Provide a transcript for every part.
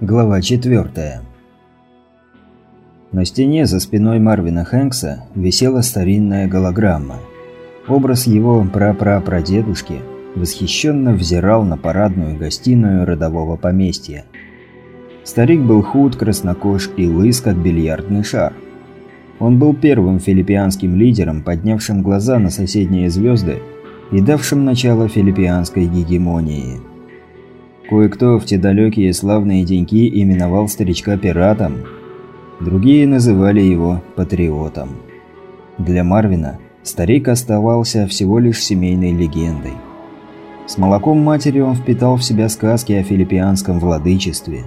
Глава 4. На стене за спиной Марвина Хэнкса висела старинная голограмма. Образ его прапрапрадедушки восхищенно взирал на парадную гостиную родового поместья. Старик был худ, краснокож и лыс, как бильярдный шар. Он был первым филиппианским лидером, поднявшим глаза на соседние звезды и давшим начало филиппианской гегемонии – Кое-кто в те далекие славные деньки именовал старичка пиратом, другие называли его патриотом. Для Марвина старик оставался всего лишь семейной легендой. С молоком матери он впитал в себя сказки о филиппианском владычестве,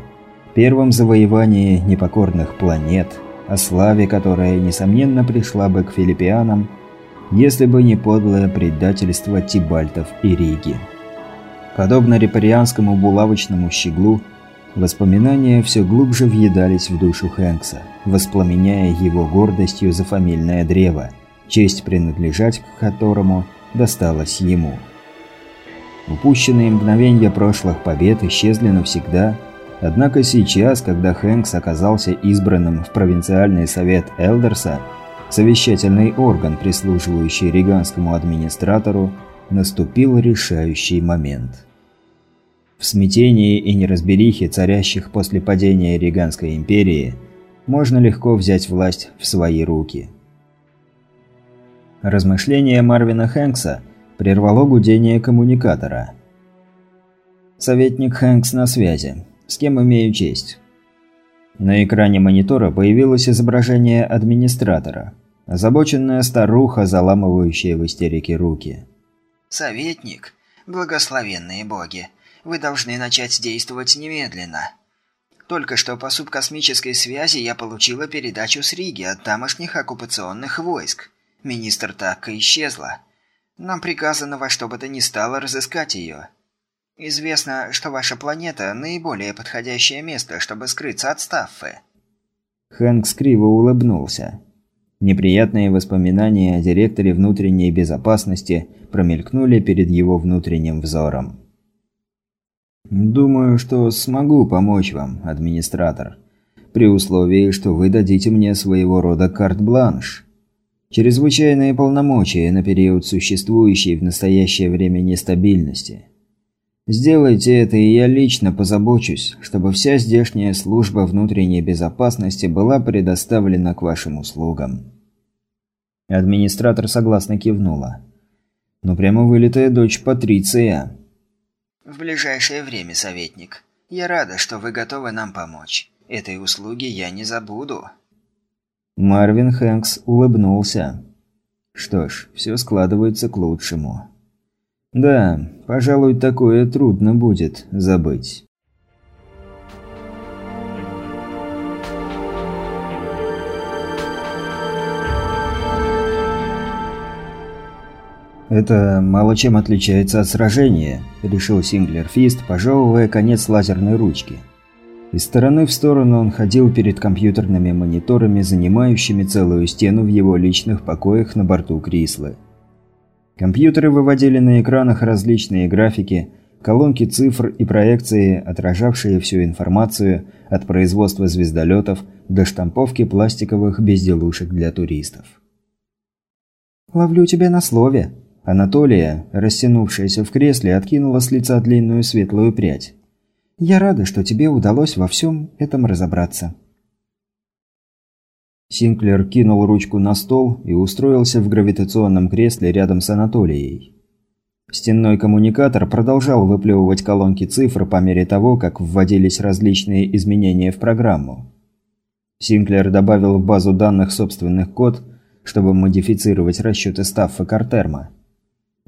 первом завоевании непокорных планет, о славе, которая, несомненно, пришла бы к филиппианам, если бы не подлое предательство Тибальтов и Риги. Подобно репарианскому булавочному щеглу, воспоминания все глубже въедались в душу Хэнкса, воспламеняя его гордостью за фамильное древо, честь принадлежать к которому досталась ему. Упущенные мгновения прошлых побед исчезли навсегда, однако сейчас, когда Хэнкс оказался избранным в провинциальный совет Элдерса, совещательный орган, прислуживающий риганскому администратору, наступил решающий момент. В смятении и неразберихе, царящих после падения Риганской империи, можно легко взять власть в свои руки. Размышление Марвина Хэнкса прервало гудение коммуникатора. «Советник Хэнкс на связи. С кем имею честь?» На экране монитора появилось изображение администратора. Озабоченная старуха, заламывающая в истерике руки. «Советник? Благословенные боги! Вы должны начать действовать немедленно. Только что по субкосмической связи я получила передачу с Риги от тамошних оккупационных войск. Министр Такка исчезла. Нам приказано во что бы то ни стало разыскать ее. Известно, что ваша планета – наиболее подходящее место, чтобы скрыться от Стаффы». Хэнк криво улыбнулся. Неприятные воспоминания о директоре внутренней безопасности промелькнули перед его внутренним взором. «Думаю, что смогу помочь вам, администратор, при условии, что вы дадите мне своего рода карт-бланш. Чрезвычайные полномочия на период существующей в настоящее время нестабильности. Сделайте это, и я лично позабочусь, чтобы вся здешняя служба внутренней безопасности была предоставлена к вашим услугам». Администратор согласно кивнула. «Ну прямо вылитая дочь Патриция». «В ближайшее время, советник. Я рада, что вы готовы нам помочь. Этой услуги я не забуду». Марвин Хэнкс улыбнулся. Что ж, все складывается к лучшему. Да, пожалуй, такое трудно будет забыть. «Это мало чем отличается от сражения», – решил Синглер Фист, пожевывая конец лазерной ручки. Из стороны в сторону он ходил перед компьютерными мониторами, занимающими целую стену в его личных покоях на борту Крислы. Компьютеры выводили на экранах различные графики, колонки цифр и проекции, отражавшие всю информацию от производства звездолетов до штамповки пластиковых безделушек для туристов. «Ловлю тебя на слове», Анатолия, растянувшаяся в кресле, откинула с лица длинную светлую прядь. «Я рада, что тебе удалось во всем этом разобраться». Синклер кинул ручку на стол и устроился в гравитационном кресле рядом с Анатолией. Стенной коммуникатор продолжал выплевывать колонки цифр по мере того, как вводились различные изменения в программу. Синклер добавил в базу данных собственных код, чтобы модифицировать расчеты Стаффа Картерма.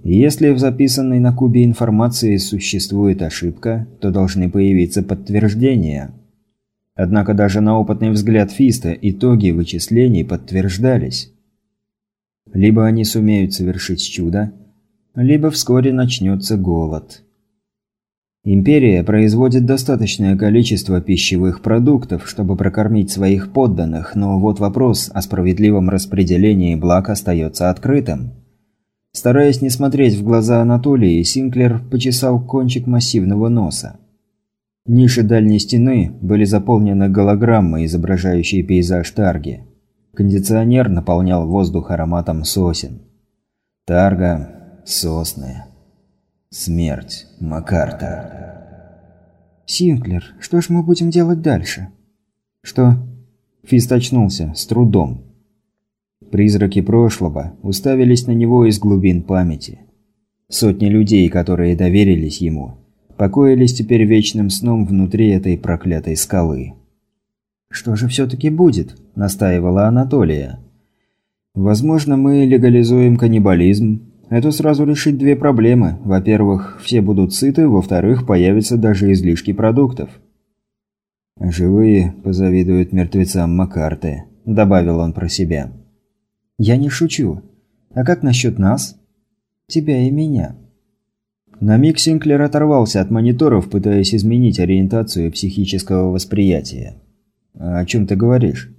Если в записанной на кубе информации существует ошибка, то должны появиться подтверждения. Однако даже на опытный взгляд Фиста итоги вычислений подтверждались. Либо они сумеют совершить чудо, либо вскоре начнется голод. Империя производит достаточное количество пищевых продуктов, чтобы прокормить своих подданных, но вот вопрос о справедливом распределении благ остается открытым. Стараясь не смотреть в глаза Анатолии, Синклер почесал кончик массивного носа. Ниши дальней стены были заполнены голограммой, изображающей пейзаж Тарги. Кондиционер наполнял воздух ароматом сосен. Тарга, сосны, смерть, Макарта. «Синклер, что ж мы будем делать дальше?» «Что?» Фист очнулся, с трудом. Призраки прошлого уставились на него из глубин памяти. Сотни людей, которые доверились ему, покоились теперь вечным сном внутри этой проклятой скалы. «Что же все-таки будет?» – настаивала Анатолия. «Возможно, мы легализуем каннибализм. Это сразу решит две проблемы. Во-первых, все будут сыты, во-вторых, появятся даже излишки продуктов». «Живые позавидуют мертвецам Макарты», – добавил он про себя. «Я не шучу. А как насчет нас?» «Тебя и меня». На миг Синклер оторвался от мониторов, пытаясь изменить ориентацию психического восприятия. «А «О чем ты говоришь?»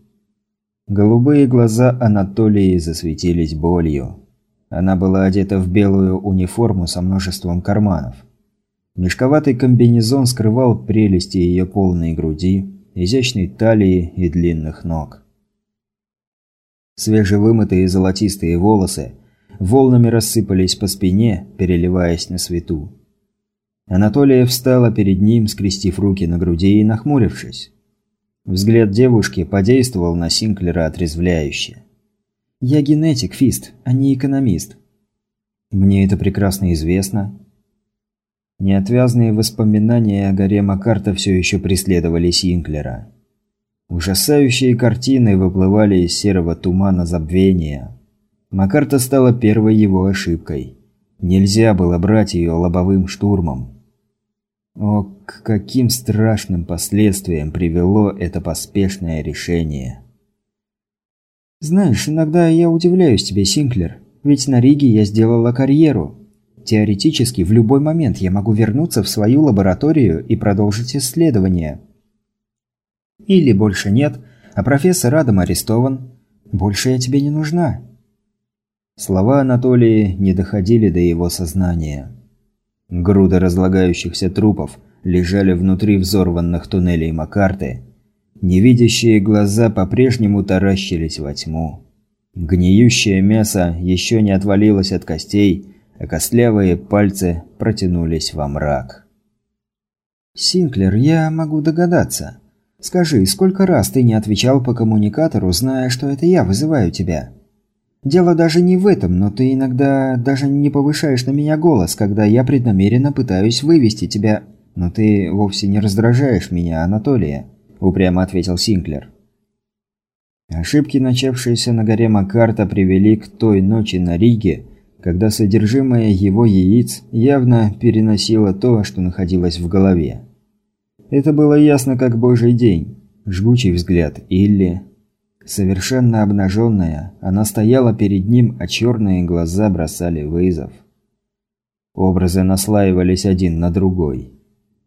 Голубые глаза Анатолии засветились болью. Она была одета в белую униформу со множеством карманов. Мешковатый комбинезон скрывал прелести ее полной груди, изящной талии и длинных ног. Свежевымытые золотистые волосы – волнами рассыпались по спине, переливаясь на свету. Анатолия встала перед ним, скрестив руки на груди и нахмурившись. Взгляд девушки подействовал на Синклера отрезвляюще. «Я генетик, Фист, а не экономист». «Мне это прекрасно известно». Неотвязные воспоминания о горе Макарта все еще преследовали Синклера. Ужасающие картины выплывали из серого тумана забвения. Макарта стала первой его ошибкой. Нельзя было брать ее лобовым штурмом. О, к каким страшным последствиям привело это поспешное решение. «Знаешь, иногда я удивляюсь тебе, Синклер. Ведь на Риге я сделала карьеру. Теоретически, в любой момент я могу вернуться в свою лабораторию и продолжить исследование. Или больше нет, а профессор Адам арестован. Больше я тебе не нужна. Слова Анатолии не доходили до его сознания. Груды разлагающихся трупов лежали внутри взорванных туннелей Макарты. Невидящие глаза по-прежнему таращились во тьму. Гниющее мясо еще не отвалилось от костей, а костлявые пальцы протянулись во мрак. «Синклер, я могу догадаться. Скажи, сколько раз ты не отвечал по коммуникатору, зная, что это я вызываю тебя?» Дело даже не в этом, но ты иногда даже не повышаешь на меня голос, когда я преднамеренно пытаюсь вывести тебя. Но ты вовсе не раздражаешь меня, Анатолия, упрямо ответил Синклер. Ошибки, начавшиеся на горе Макарта, привели к той ночи на Риге, когда содержимое его яиц явно переносило то, что находилось в голове. Это было ясно как божий день. Жгучий взгляд Илли, Совершенно обнаженная, она стояла перед ним, а черные глаза бросали вызов. Образы наслаивались один на другой.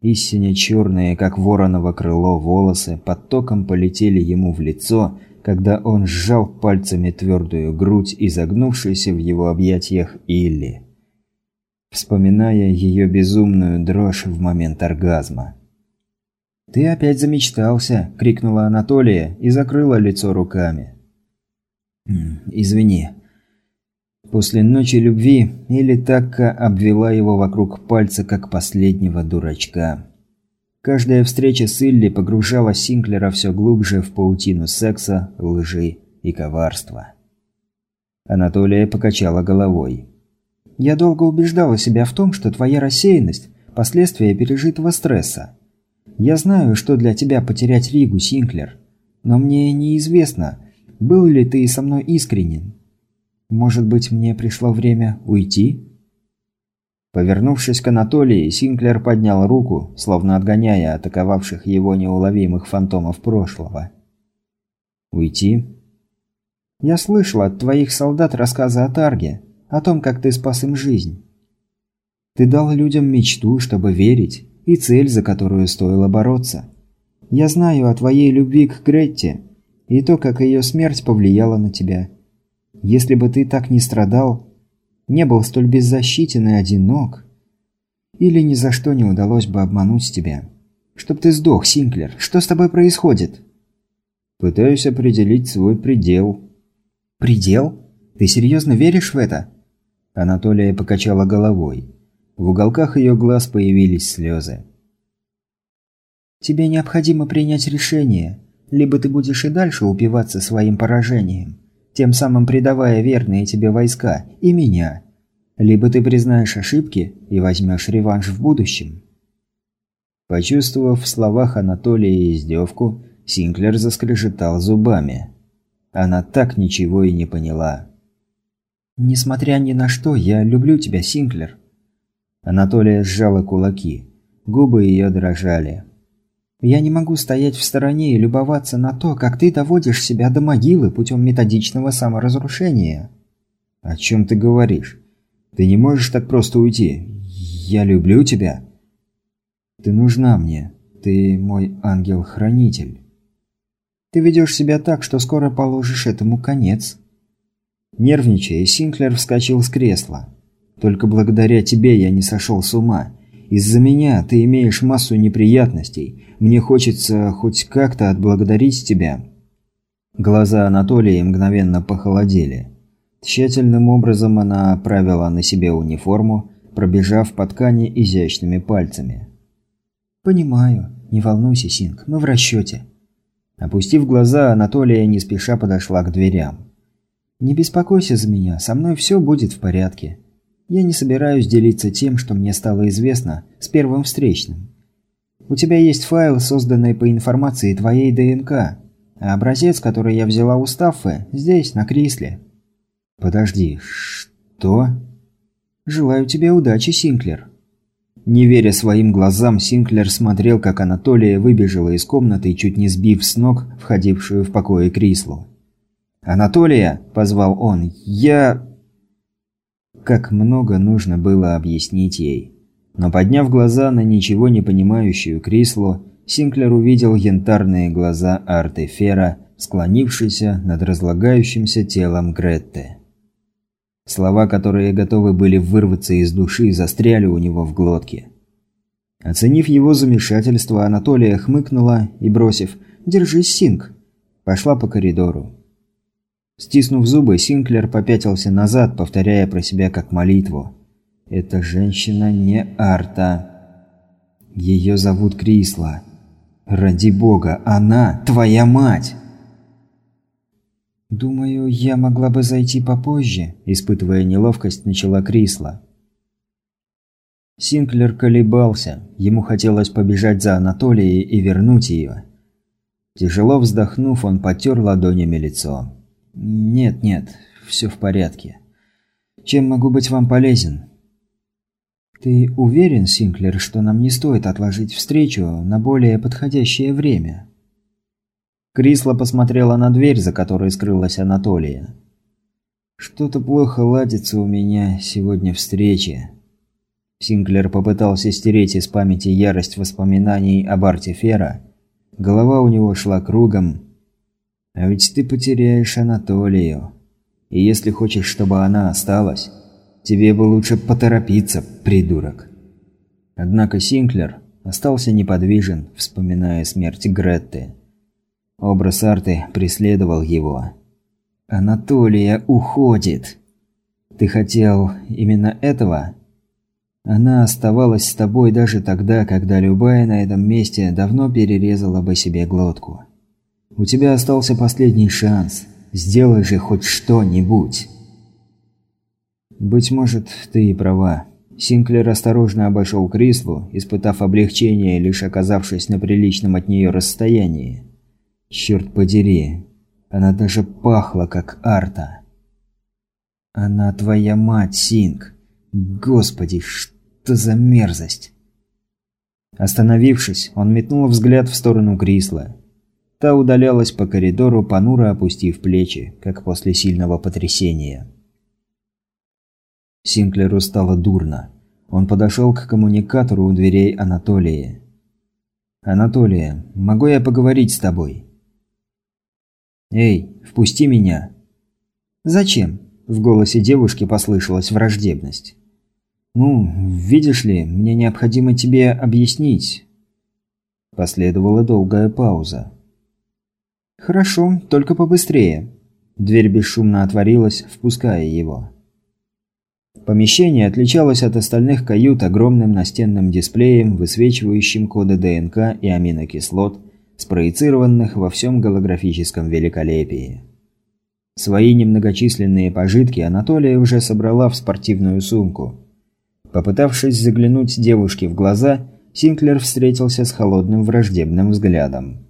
Истинно черные, как вороново крыло, волосы потоком полетели ему в лицо, когда он сжал пальцами твердую грудь, изогнувшуюся в его объятиях Илли, вспоминая ее безумную дрожь в момент оргазма. «Ты опять замечтался!» – крикнула Анатолия и закрыла лицо руками. «Извини». После ночи любви или Такка обвела его вокруг пальца, как последнего дурачка. Каждая встреча с Илли погружала Синклера все глубже в паутину секса, лжи и коварства. Анатолия покачала головой. «Я долго убеждала себя в том, что твоя рассеянность – последствия пережитого стресса. Я знаю, что для тебя потерять Ригу, Синклер. Но мне неизвестно, был ли ты со мной искренен. Может быть, мне пришло время уйти?» Повернувшись к Анатолии, Синклер поднял руку, словно отгоняя атаковавших его неуловимых фантомов прошлого. «Уйти?» «Я слышал от твоих солдат рассказы о Тарге, о том, как ты спас им жизнь. Ты дал людям мечту, чтобы верить, и цель, за которую стоило бороться. Я знаю о твоей любви к Гретте и то, как ее смерть повлияла на тебя. Если бы ты так не страдал, не был столь беззащитен и одинок, или ни за что не удалось бы обмануть тебя. Чтоб ты сдох, Синклер. Что с тобой происходит?» «Пытаюсь определить свой предел». «Предел? Ты серьезно веришь в это?» Анатолия покачала головой. В уголках ее глаз появились слезы. «Тебе необходимо принять решение. Либо ты будешь и дальше упиваться своим поражением, тем самым предавая верные тебе войска и меня. Либо ты признаешь ошибки и возьмешь реванш в будущем. Почувствовав в словах Анатолия издевку, Синклер заскрежетал зубами. Она так ничего и не поняла. «Несмотря ни на что, я люблю тебя, Синклер». Анатолия сжала кулаки. Губы ее дрожали. Я не могу стоять в стороне и любоваться на то, как ты доводишь себя до могилы путем методичного саморазрушения. О чем ты говоришь? Ты не можешь так просто уйти. Я люблю тебя. Ты нужна мне. Ты мой ангел-хранитель. Ты ведешь себя так, что скоро положишь этому конец. Нервничая, Синклер вскочил с кресла. Только благодаря тебе я не сошел с ума. Из-за меня ты имеешь массу неприятностей. Мне хочется хоть как-то отблагодарить тебя». Глаза Анатолия мгновенно похолодели. Тщательным образом она оправила на себе униформу, пробежав по ткани изящными пальцами. «Понимаю. Не волнуйся, Синг, мы в расчете». Опустив глаза, Анатолия не спеша подошла к дверям. «Не беспокойся за меня, со мной все будет в порядке. Я не собираюсь делиться тем, что мне стало известно, с первым встречным. У тебя есть файл, созданный по информации твоей ДНК, а образец, который я взяла у Стаффы, здесь, на Крисле. Подожди, что? Желаю тебе удачи, Синклер. Не веря своим глазам, Синклер смотрел, как Анатолия выбежала из комнаты, чуть не сбив с ног входившую в покое Крислу. «Анатолия!» – позвал он. «Я...» Как много нужно было объяснить ей. Но подняв глаза на ничего не понимающую Крислу, Синклер увидел янтарные глаза Арты Фера, склонившиеся над разлагающимся телом Гретты. Слова, которые готовы были вырваться из души, застряли у него в глотке. Оценив его замешательство, Анатолия хмыкнула и, бросив «Держись, Синк», пошла по коридору. Стиснув зубы, Синклер попятился назад, повторяя про себя как молитву. «Эта женщина не Арта. Ее зовут Крисла. Ради бога, она твоя мать!» «Думаю, я могла бы зайти попозже», – испытывая неловкость, начала Крисла. Синклер колебался. Ему хотелось побежать за Анатолией и вернуть ее. Тяжело вздохнув, он потер ладонями лицо. «Нет, нет, все в порядке. Чем могу быть вам полезен?» «Ты уверен, Синклер, что нам не стоит отложить встречу на более подходящее время?» Крисла посмотрела на дверь, за которой скрылась Анатолия. «Что-то плохо ладится у меня сегодня встречи». Синклер попытался стереть из памяти ярость воспоминаний об Арте Фера. Голова у него шла кругом, а ведь ты потеряешь Анатолию. И если хочешь, чтобы она осталась, тебе бы лучше поторопиться, придурок. Однако Синклер остался неподвижен, вспоминая смерть Гретты. Образ Арты преследовал его. «Анатолия уходит!» «Ты хотел именно этого?» Она оставалась с тобой даже тогда, когда любая на этом месте давно перерезала бы себе глотку. У тебя остался последний шанс. Сделай же хоть что-нибудь. Быть может, ты и права. Синклер осторожно обошел Крислу, испытав облегчение, лишь оказавшись на приличном от нее расстоянии. Черт подери, она даже пахла, как Арта. Она твоя мать, Синк. Господи, что за мерзость. Остановившись, он метнул взгляд в сторону Крисла. Та удалялась по коридору, понуро опустив плечи, как после сильного потрясения. Синклеру стало дурно. Он подошел к коммуникатору у дверей Анатолии. «Анатолия, могу я поговорить с тобой?» «Эй, впусти меня!» «Зачем?» – в голосе девушки послышалась враждебность. «Ну, видишь ли, мне необходимо тебе объяснить. Последовала долгая пауза. «Хорошо, только побыстрее». Дверь бесшумно отворилась, впуская его. Помещение отличалось от остальных кают огромным настенным дисплеем, высвечивающим коды ДНК и аминокислот, спроецированных во всем голографическом великолепии. Свои немногочисленные пожитки Анатолия уже собрала в спортивную сумку. Попытавшись заглянуть девушке в глаза, Синклер встретился с холодным враждебным взглядом.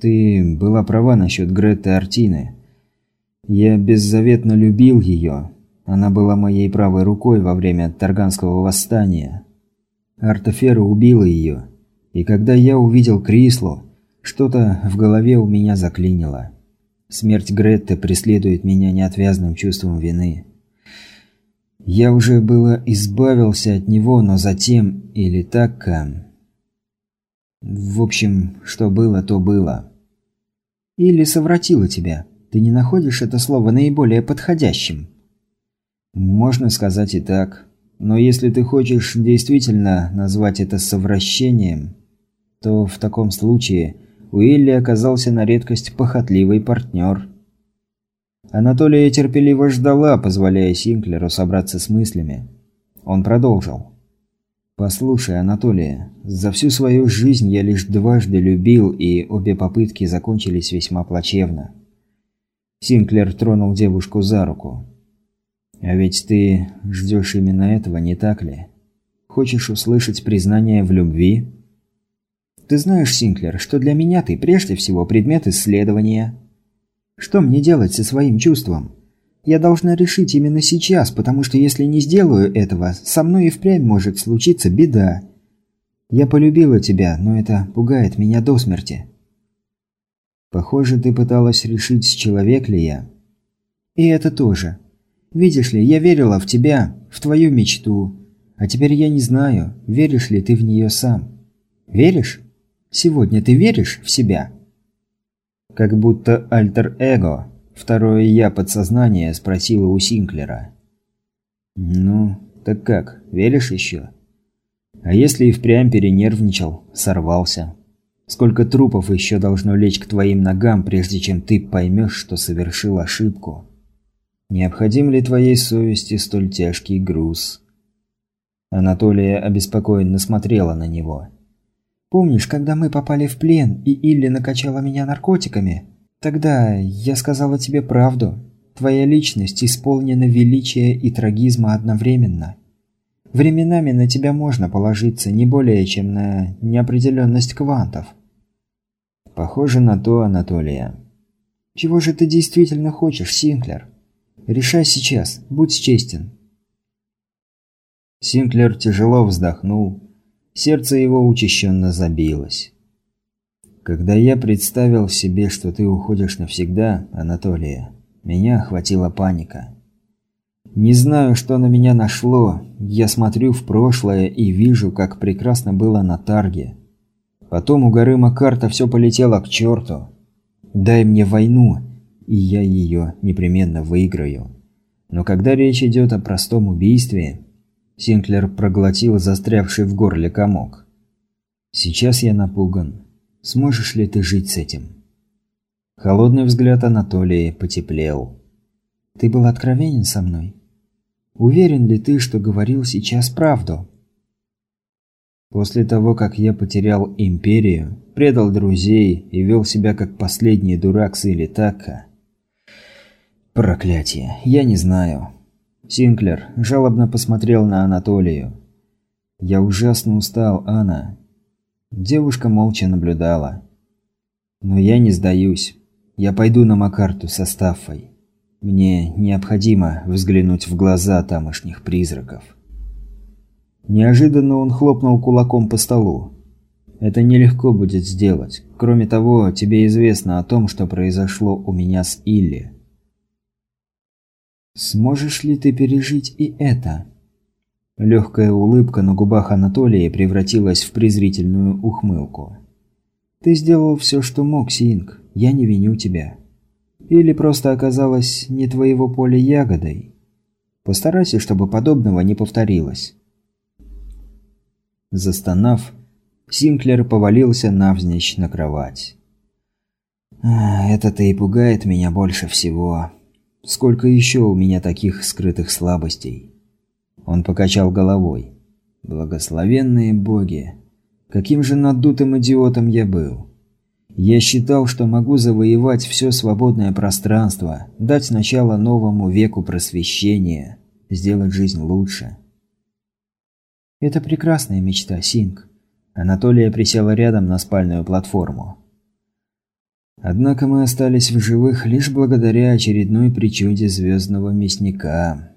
«Ты была права насчет Греты Артины. Я беззаветно любил ее, она была моей правой рукой во время Тарганского восстания. Артефера убила ее. И когда я увидел Крислу, что-то в голове у меня заклинило. Смерть Гретты преследует меня неотвязным чувством вины. Я уже было избавился от него, но затем, или так... В общем, что было, то было. Или совратила тебя. Ты не находишь это слово наиболее подходящим? Можно сказать и так. Но если ты хочешь действительно назвать это совращением, то в таком случае Уилли оказался на редкость похотливый партнер. Анатолия терпеливо ждала, позволяя Синклеру собраться с мыслями. Он продолжил. «Послушай, Анатолия, за всю свою жизнь я лишь дважды любил, и обе попытки закончились весьма плачевно». Синклер тронул девушку за руку. А ведь ты ждешь именно этого, не так ли? Хочешь услышать признание в любви? Ты знаешь, Синклер, что для меня ты прежде всего предмет исследования. Что мне делать со своим чувством? Я должна решить именно сейчас, потому что если не сделаю этого, со мной и впрямь может случиться беда. Я полюбила тебя, но это пугает меня до смерти. Похоже, ты пыталась решить, человек ли я. И это тоже. Видишь ли, я верила в тебя, в твою мечту. А теперь я не знаю, веришь ли ты в нее сам. Веришь? Сегодня ты веришь в себя? Как будто альтер-эго, второе «я» подсознание спросила у Синклера. «Ну, так как, веришь еще?» «А если и впрямь перенервничал, сорвался? Сколько трупов еще должно лечь к твоим ногам, прежде чем ты поймешь, что совершил ошибку?» Необходим ли твоей совести столь тяжкий груз? Анатолия обеспокоенно смотрела на него. Помнишь, когда мы попали в плен и Илли накачала меня наркотиками? Тогда я сказала тебе правду. Твоя личность исполнена величия и трагизма одновременно. Временами на тебя можно положиться не более, чем на неопределенность квантов. Похоже на то, Анатолия. Чего же ты действительно хочешь, Синклер? Решай сейчас, будь честен». Синклер тяжело вздохнул. Сердце его учащенно забилось. «Когда я представил себе, что ты уходишь навсегда, Анатолия, меня охватила паника. Не знаю, что на меня нашло. Я смотрю в прошлое и вижу, как прекрасно было на Тарге. Потом у горы Макарта все полетело к черту. Дай мне войну, и я ее непременно выиграю. Но когда речь идет о простом убийстве... Синклер проглотил застрявший в горле комок. «Сейчас я напуган. Сможешь ли ты жить с этим?» Холодный взгляд Анатолии потеплел. «Ты был откровенен со мной? Уверен ли ты, что говорил сейчас правду?» После того, как я потерял империю, предал друзей и вел себя как последний дурак с Илитака, Проклятие, я не знаю. Синклер жалобно посмотрел на Анатолию. Я ужасно устал, Анна. Девушка молча наблюдала. Но я не сдаюсь. Я пойду на Макарту со Стаффой. Мне необходимо взглянуть в глаза тамошних призраков. Неожиданно он хлопнул кулаком по столу. Это нелегко будет сделать. Кроме того, тебе известно о том, что произошло у меня с Илли. Сможешь ли ты пережить и это? Легкая улыбка на губах Анатолия превратилась в презрительную ухмылку. Ты сделал все, что мог, Синг. Я не виню тебя. Или просто оказалось не твоего поля ягодой. Постарайся, чтобы подобного не повторилось. Застонав, Синклер повалился навзничь на кровать. А, «Это-то и пугает меня больше всего. Сколько еще у меня таких скрытых слабостей?» Он покачал головой. «Благословенные боги! Каким же надутым идиотом я был!» Я считал, что могу завоевать все свободное пространство, дать начало новому веку просвещения, сделать жизнь лучше. Это прекрасная мечта, Синг. Анатолия присела рядом на спальную платформу. Однако мы остались в живых лишь благодаря очередной причуде звездного мясника.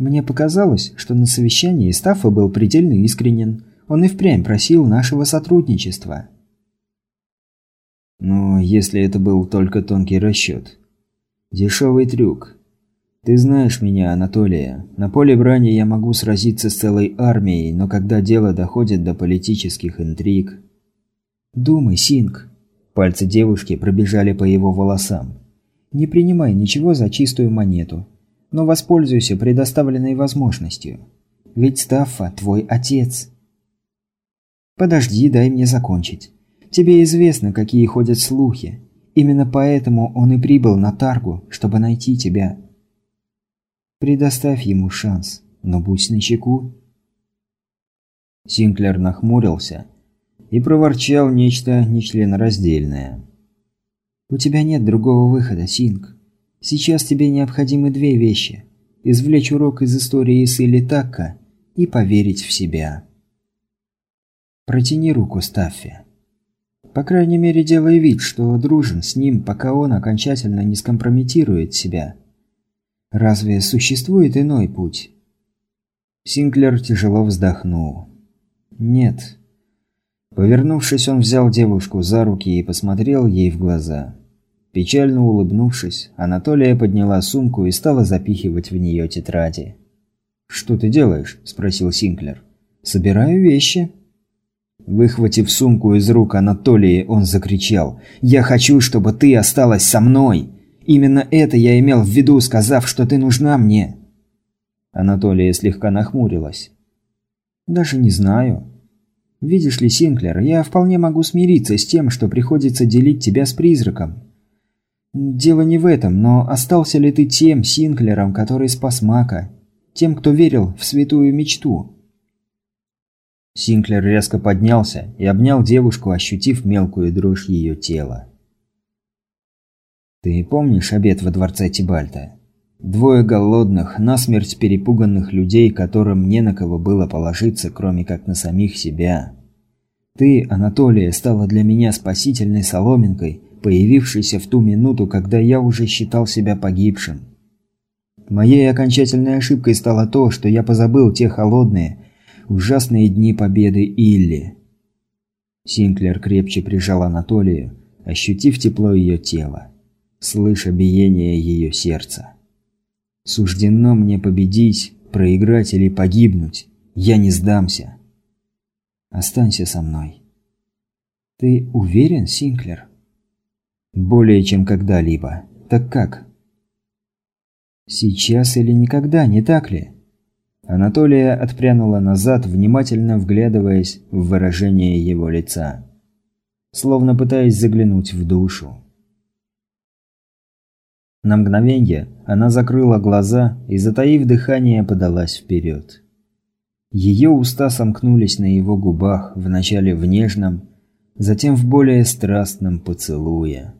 Мне показалось, что на совещании Стаффа был предельно искренен. Он и впрямь просил нашего сотрудничества. Но если это был только тонкий расчет. Дешевый трюк. Ты знаешь меня, Анатолия. На поле брани я могу сразиться с целой армией, но когда дело доходит до политических интриг... Думай, Синг. Пальцы девушки пробежали по его волосам. Не принимай ничего за чистую монету, но воспользуйся предоставленной возможностью. Ведь Стаффа твой отец. Подожди, дай мне закончить. Тебе известно, какие ходят слухи. Именно поэтому он и прибыл на Таргу, чтобы найти тебя. Предоставь ему шанс, но будь начеку. Синклер нахмурился и проворчал нечто нечленораздельное. «У тебя нет другого выхода, Синк. Сейчас тебе необходимы две вещи – извлечь урок из истории Исыли Такка и поверить в себя». Протяни руку Стаффи. По крайней мере, делай вид, что дружен с ним, пока он окончательно не скомпрометирует себя. Разве существует иной путь? Синклер тяжело вздохнул. Нет. Повернувшись, он взял девушку за руки и посмотрел ей в глаза. Печально улыбнувшись, Анатолия подняла сумку и стала запихивать в нее тетради. «Что ты делаешь?» – спросил Синклер. «Собираю вещи». Выхватив сумку из рук Анатолии, он закричал «Я хочу, чтобы ты осталась со мной! Именно это я имел в виду, сказав, что ты нужна мне!» Анатолия слегка нахмурилась. «Даже не знаю. Видишь ли, Синклер, я вполне могу смириться с тем, что приходится делить тебя с призраком. Дело не в этом, но остался ли ты тем Синклером, который спас Мака? Тем, кто верил в святую мечту?» Синклер резко поднялся и обнял девушку, ощутив мелкую дрожь ее тела. «Ты помнишь обед во дворце Тибальта? Двое голодных, насмерть перепуганных людей, которым не на кого было положиться, кроме как на самих себя. Ты, Анатолия, стала для меня спасительной соломинкой, появившейся в ту минуту, когда я уже считал себя погибшим. Моей окончательной ошибкой стало то, что я позабыл те холодные, ужасные дни победы Илли. Синклер крепче прижал Анатолию, ощутив тепло ее тела, слыша биение ее сердца. «Суждено мне победить, проиграть или погибнуть. Я не сдамся. Останься со мной». «Ты уверен, Синклер?» «Более чем когда-либо. Так как?» «Сейчас или никогда, не так ли?» Анатолия отпрянула назад, внимательно вглядываясь в выражение его лица. Словно пытаясь заглянуть в душу. На мгновение она закрыла глаза и, затаив дыхание, подалась вперед. Ее уста сомкнулись на его губах, вначале в нежном, затем в более страстном поцелуе.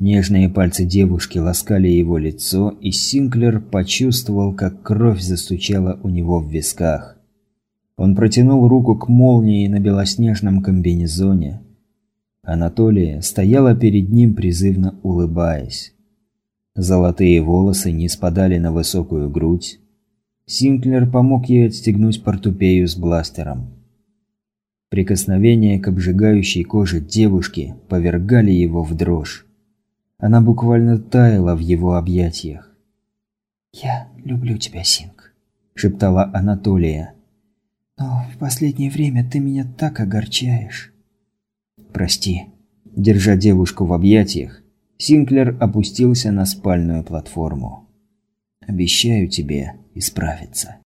Нежные пальцы девушки ласкали его лицо, и Синклер почувствовал, как кровь застучала у него в висках. Он протянул руку к молнии на белоснежном комбинезоне. Анатолия стояла перед ним, призывно улыбаясь. Золотые волосы не спадали на высокую грудь. Синклер помог ей отстегнуть портупею с бластером. Прикосновения к обжигающей коже девушки повергали его в дрожь. Она буквально таяла в его объятиях. «Я люблю тебя, Синг», – шептала Анатолия. «Но в последнее время ты меня так огорчаешь». «Прости». Держа девушку в объятиях, Синклер опустился на спальную платформу. «Обещаю тебе исправиться».